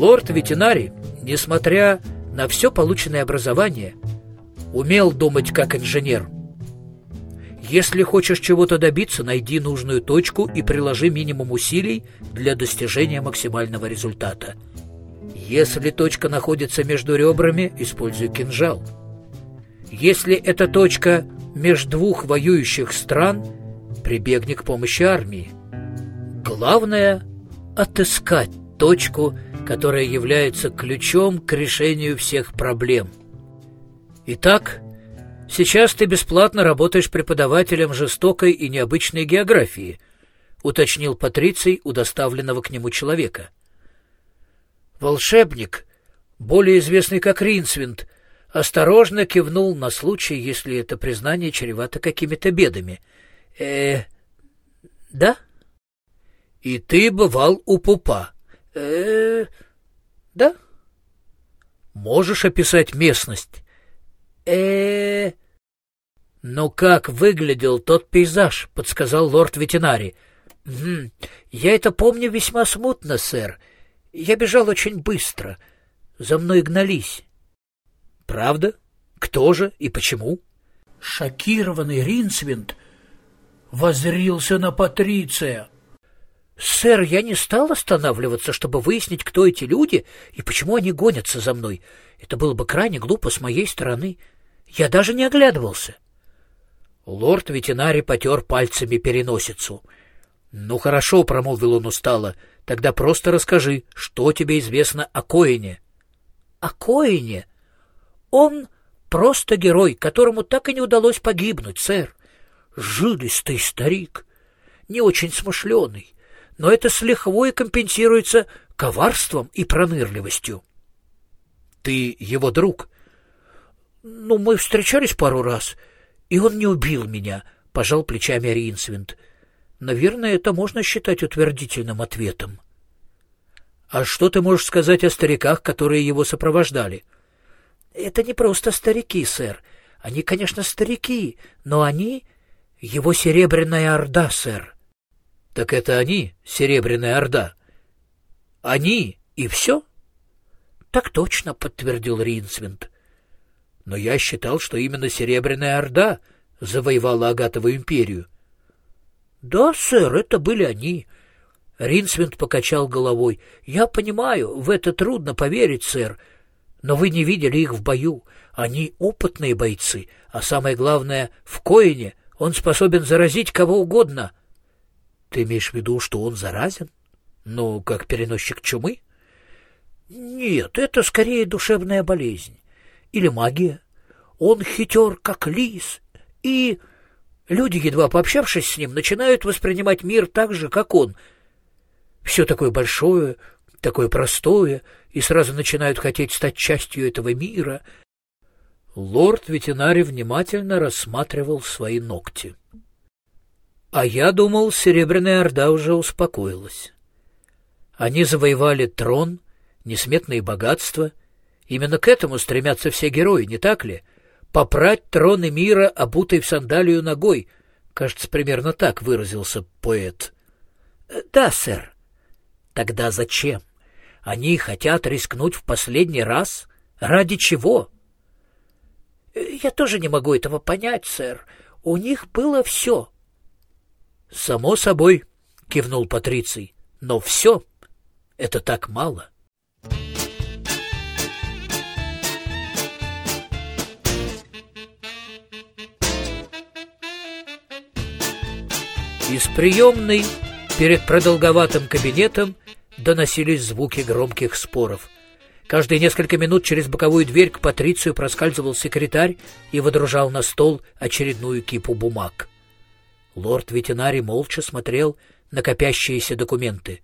Лорд-ветеринарий, несмотря на все полученное образование, умел думать как инженер. Если хочешь чего-то добиться, найди нужную точку и приложи минимум усилий для достижения максимального результата. Если точка находится между ребрами, используй кинжал. Если эта точка между двух воюющих стран, прибегни к помощи армии. Главное — отыскать точку, которая является ключом к решению всех проблем. Итак, сейчас ты бесплатно работаешь преподавателем жестокой и необычной географии, уточнил Патриций у доставленного к нему человека. Волшебник, более известный как Ринсвинд, осторожно кивнул на случай, если это признание чревато какими-то бедами. Э, да? И ты бывал у пупа э да? Можешь описать местность? э Ну как выглядел тот пейзаж, подсказал лорд ветеринарий. Я это помню весьма смутно, сэр. Я бежал очень быстро. За мной гнались. Правда? Кто же и почему? Шокированный Ринсвинд воззрился на Патриция. «Сэр, я не стал останавливаться, чтобы выяснить, кто эти люди и почему они гонятся за мной. Это было бы крайне глупо с моей стороны. Я даже не оглядывался». Лорд-ветеринарий потер пальцами переносицу. «Ну хорошо», — промолвил он устало, — «тогда просто расскажи, что тебе известно о Коине». «О Коине? Он просто герой, которому так и не удалось погибнуть, сэр. Жилистый старик, не очень смышленый, но это с лихвой компенсируется коварством и пронырливостью. Ты его друг? Ну, мы встречались пару раз, и он не убил меня, — пожал плечами Ринсвинд. Наверное, это можно считать утвердительным ответом. А что ты можешь сказать о стариках, которые его сопровождали? Это не просто старики, сэр. Они, конечно, старики, но они — его серебряная орда, сэр. — Так это они, Серебряная Орда? — Они и все? — Так точно, — подтвердил Ринсвинд. — Но я считал, что именно Серебряная Орда завоевала Агатову империю. — Да, сэр, это были они. Ринсвинд покачал головой. — Я понимаю, в это трудно поверить, сэр, но вы не видели их в бою. Они опытные бойцы, а самое главное, в Коине он способен заразить кого угодно — ты имеешь в виду, что он заразен? Ну, как переносчик чумы? Нет, это скорее душевная болезнь. Или магия. Он хитер, как лис, и... Люди, едва пообщавшись с ним, начинают воспринимать мир так же, как он. Все такое большое, такое простое, и сразу начинают хотеть стать частью этого мира. Лорд-ветеринарий внимательно рассматривал свои ногти. А я думал, Серебряная Орда уже успокоилась. Они завоевали трон, несметные богатства. Именно к этому стремятся все герои, не так ли? Попрать троны мира, обутой в сандалию ногой. Кажется, примерно так выразился поэт. Э, — Да, сэр. — Тогда зачем? Они хотят рискнуть в последний раз? Ради чего? Э, — Я тоже не могу этого понять, сэр. У них было все — Само собой, кивнул Патриций. Но все это так мало. Из приемной перед продолговатым кабинетом доносились звуки громких споров. Каждые несколько минут через боковую дверь к Патрицию проскальзывал секретарь и выдружал на стол очередную кипу бумаг. Лорд-ветеринарий молча смотрел на копящиеся документы.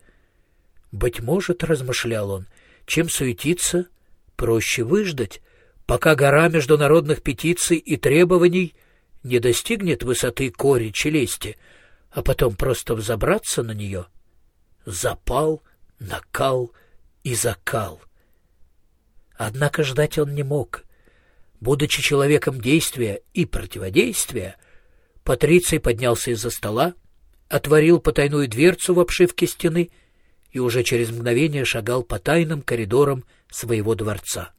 «Быть может, — размышлял он, — чем суетиться, проще выждать, пока гора международных петиций и требований не достигнет высоты кори челюсти, а потом просто взобраться на нее. Запал, накал и закал. Однако ждать он не мог. Будучи человеком действия и противодействия, Патриций поднялся из-за стола, отворил потайную дверцу в обшивке стены и уже через мгновение шагал по тайным коридорам своего дворца.